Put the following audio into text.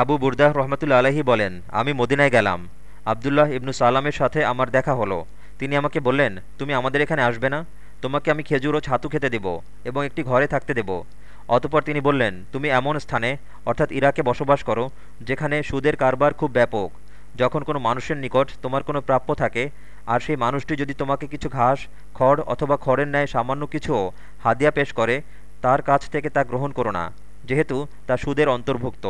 আবু বুরদাহ রহমতুল্লা আলহি বলেন, আমি মদিনায় গেলাম। আবদুল্লাহ ইবনু সালামের সাথে আমার দেখা হলো। তিনি আমাকে বললেন, তুমি আমাদের এখানে আসবে না? তোমাকে আমি খেজুর ও ছাতু খেতে দেব এবং একটি ঘরে থাকতে দেব। অতপর তিনি বললেন, তুমি এমন স্থানে, অর্থাৎ ইরাকে বসবাস করো, যেখানে সুদের কারবার খুব ব্যাপক। যখন কোনো মানুষের নিকট তোমার কোনো প্রাপ্য থাকে, আর সেই মানুষটি যদি তোমাকে কিছু ঘাস, খড় অথবা খড়ের ন্যায় সামান্য কিছুও হাদিয়া পেশ করে, তার কাছ থেকে তা গ্রহণ করো না, যেহেতু তা সুদের অন্তর্ভুক্ত।